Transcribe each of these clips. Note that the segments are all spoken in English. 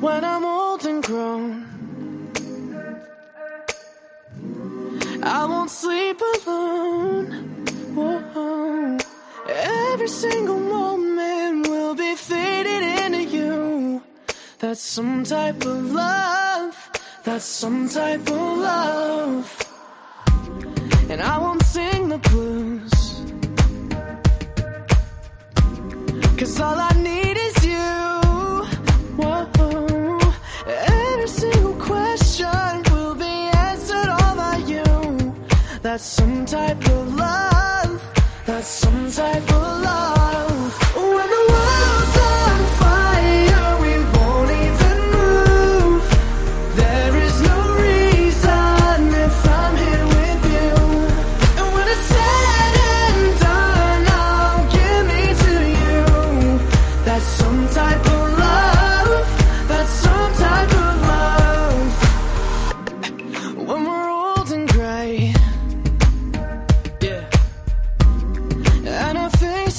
when I'm old and grown. I won't sleep alone. Whoa. Every single moment will be faded into you. That's some type of love. That's some type of love. And I won't sing the blues. Cause all I That's some type of love. That's some type of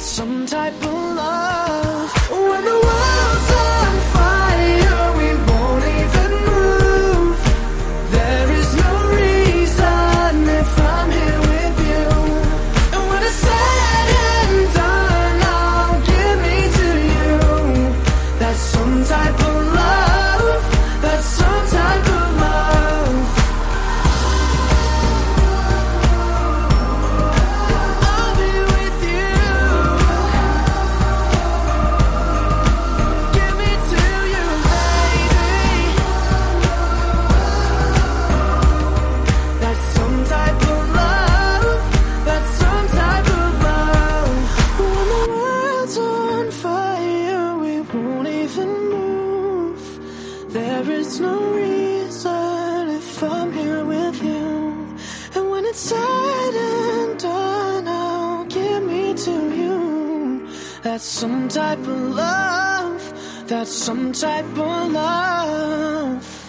some type of love. There's no reason if I'm here with you. And when it's said and done, I'll give me to you. That's some type of love. That's some type of love.